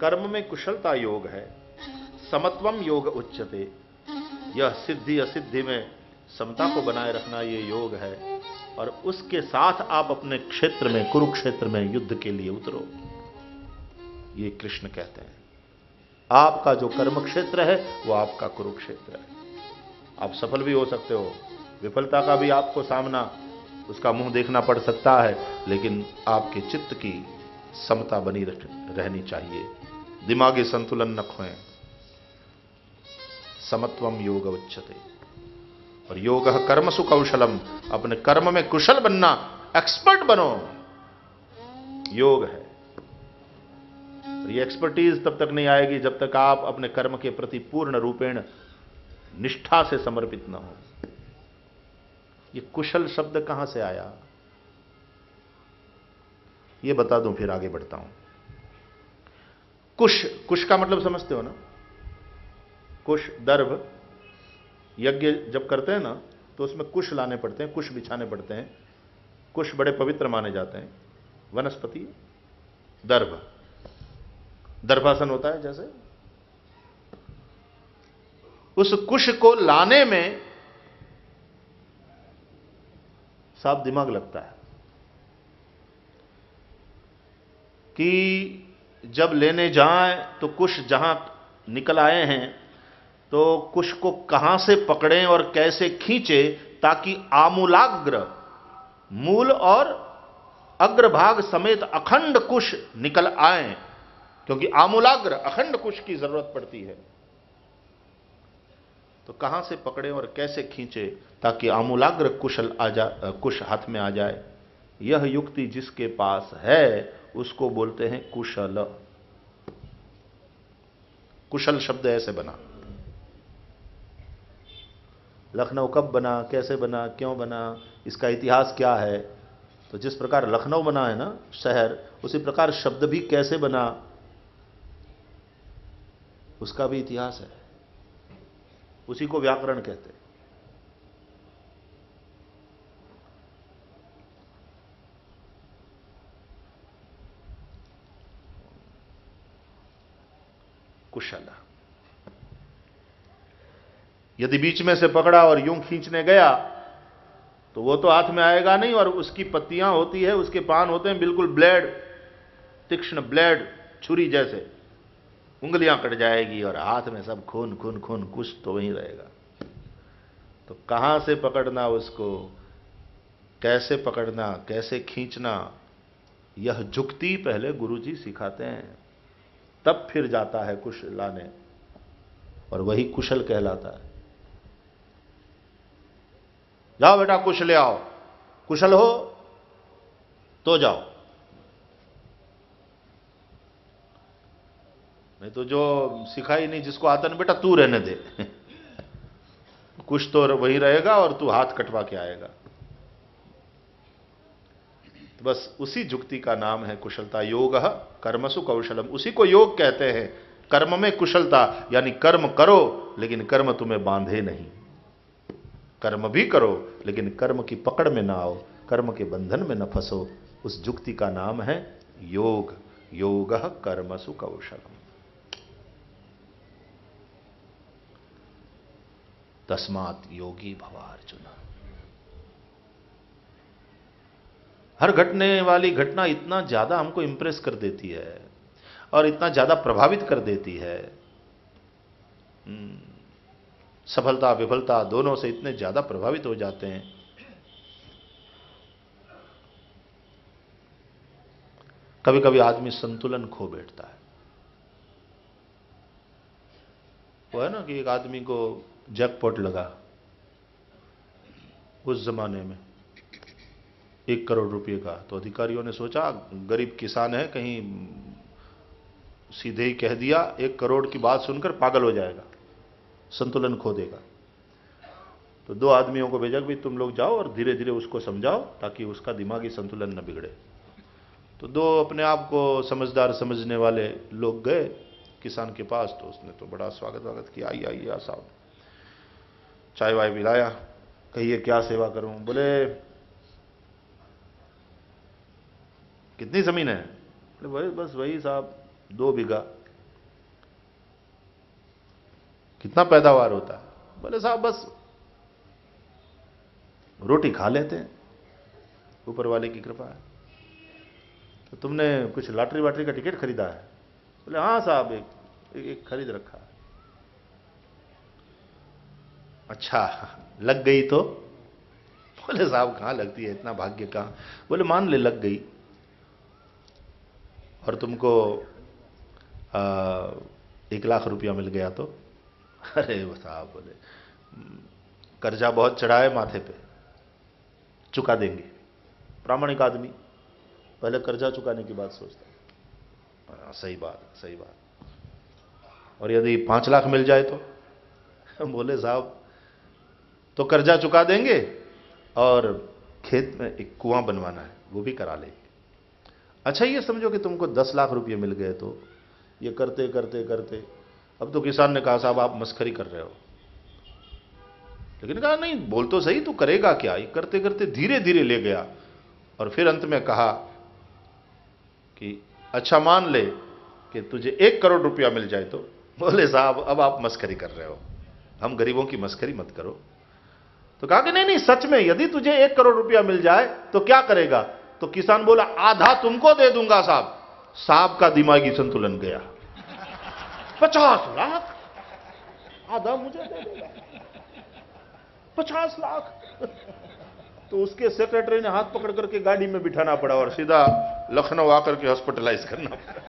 कर्म में कुशलता योग है, समत्वम योग उच्चते यह सिद्धि असिद्धि में समता को बनाए रखना यह योग है, और उसके साथ आप अपने क्षेत्र में, कुरुक्षेत्र में युद्ध के लिए उतरो। ये कृष्ण कहते हैं। आपका जो कर्म क्षेत्र है, वो आपका कुरुक्षेत्र है। आप सफल भी हो सकते हो, विफलता का भी आपको सामना, उसका मुँह देखना पड़ सकता है, लेकिन आपके चित्त की समता बनी रहनी चाहिए। दिमागी संतुलन न खोए। समत्वम योग उच्चते और योग कर्म सुकौशलम। अपने कर्म में कुशल बनना एक्सपर्ट बनो। योग है। ये एक्सपर्टीज तब तक नहीं आएगी जब तक आप अपने कर्म के प्रति पूर्ण रूपेण निष्ठा से समर्पित न हो। ये कुशल शब्द कहाँ से आया? ये बता दूँ, फिर आगे बढ़ता हूँ। कुश कुश का मतलब समझते हो ना? कुश, दर्भ, यज्ञ जब करते हैं ना तो उसमें कुश लाने पड़ते हैं, कुश बिछाने पड़ते हैं। कुश बड़े पवित्र माने जाते हैं। वनस्पति, दर्भ। दर्भासन होता है जैसे। उस कुश को लाने में साफ़ दिमाग लगता है कि जब लेने जाएँ तो कुश जहाँ निकल आए हैं तो कुश को कहाँ से पकड़ें और कैसे खींचे ताकि आमूलाग्र मूल और अग्रभाग समेत अखंड कुश निकल आए? क्योंकि आमूलाग्र, अखंड कुश की ज़रूरत पड़ती है। तो कहाँ से पकड़े और कैसे खींचे ताकि आमूलाग्र कुशल आ जा, कुश हाथ में आ जाए? यह युक्ति जिसके पास है उसको बोलते हैं कुशल। कुशल शब्द ऐसे बना। लखनऊ कब बना, कैसे बना, क्यों बना, इसका इतिहास क्या है? तो जिस प्रकार लखनऊ बना है ना, शहर, उसी प्रकार शब्द भी कैसे बना? उसका भी इतिहास है। उसी को व्याकरण कहते हैं। कुशल। यदि बीच में से पकड़ा और यूँ खींचने गया तो वो तो हाथ में आएगा नहीं और उसकी पत्तियाँ होती है, उसके पान होते हैं, बिल्कुल ब्लेड, तीक्ष्ण ब्लेड, छुरी जैसे। उंगलियाँ कट जाएगी और हाथ में सब खून खून खून, कुछ तो वहीं रहेगा। तो कहाँ से पकड़ना उसको? कैसे पकड़ना? कैसे खींचना? यह जुक्ति पहले गुरुजी सिखाते हैं। तब फिर जाता है कुश लाने। और वही कुशल कहलाता है। जाओ बेटा, कुश ले आओ। कुशल हो तो जाओ। नहीं तो जो सिखाई नहीं, जिसको आता नहीं बेटा तू रहने दे। कुछ तो वही रहेगा और तू हाथ कटवा के आएगा। बस उसी जुक्ति का नाम है कुशलता। योग कर्मसु कौशलम। उसी को योग कहते हैं। कर्म में कुशलता, यानी कर्म करो, लेकिन कर्म तुम्हें बांधे नहीं। कर्म भी करो, लेकिन कर्म की पकड़ में ना आओ, कर्म के बंधन में न फंसो। उस जुक्ति का नाम है योग। योग कर्मसु कौशलम। तस्मात योगी भवा अर्जुन हर घटने वाली घटना इतना ज़्यादा हमको इंप्रेस कर देती है और इतना ज़्यादा प्रभावित कर देती है। हम्म, सफलता विफलता दोनों से इतने ज़्यादा प्रभावित हो जाते हैं। कभी कभी आदमी संतुलन खो बैठता है। वो है ना कि एक आदमी को जैकपॉट लगा उस जमाने में। एक करोड़ रुपए का। तो अधिकारियों ने सोचा, गरीब किसान है, कहीं सीधे ही कह दिया, एक करोड़ की बात सुनकर पागल हो जाएगा, संतुलन खो देगा। तो दो आदमियों को भेजा कि तुम लोग जाओ और धीरे धीरे उसको समझाओ ताकि उसका दिमागी संतुलन न बिगड़े। तो दो अपने आप को समझदार समझने वाले लोग गए किसान के पास तो उसने तो बड़ा स्वागत वागत किया, आइए आइए साहब। चाय वाय पिलाया, कहिए क्या सेवा करूँ? बोले कितनी ज़मीन है? अरे वही बस वही साहब दो बीघा। कितना पैदावार होता? है बोले साहब बस रोटी खा लेते हैं। ऊपर वाले की कृपा है। तो तुमने कुछ लॉटरी वाटरी का टिकट खरीदा है? बोले हाँ साहब एक, एक एक खरीद रखा है। अच्छा लग गई तो? बोले साहब कहाँ लगती है? इतना भाग्य कहाँ? बोले मान ले लग गई। और तुमको आ, एक लाख रुपया मिल गया तो? अरे साहब बोले कर्जा बहुत चढ़ा है माथे पे। चुका देंगे। प्रामाणिक आदमी। पहले कर्जा चुकाने की बात सोचता हाँ, सही बात सही बात। और यदि पाँच लाख मिल जाए तो? बोले साहब तो कर्जा चुका देंगे और खेत में एक कुआँ बनवाना है वो भी करा लेंगे। अच्छा ये समझो कि तुमको दस लाख रुपये मिल गए तो ये करते करते करते। अब तो किसान ने कहा, साहब, आप मस्खरी कर रहे हो। लेकिन कहा, नहीं, बोल तो सही, तू करेगा क्या? ये करते करते धीरे धीरे ले गया। और फिर अंत में कहा कि अच्छा मान ले कि तुझे एक करोड़ रुपया मिल जाए तो। बोले, साहब, अब आप मस्करी कर रहे हो। हम गरीबों की मस्करी मत करो। तो कहा कि, नहीं नहीं, सच में, यदि तुझे एक करोड़ रुपया मिल जाए तो क्या करेगा? तो किसान बोला, आधा तुमको दे दूँगा साहब। साहब का दिमागी संतुलन गया। पचास लाख। आधा मुझे दे पचास लाख। तो उसके सेक्रेटरी ने हाथ पकड़ करके गाड़ी में बिठाना पड़ा और सीधा लखनऊ आकर के हॉस्पिटलाइज करना पड़ा।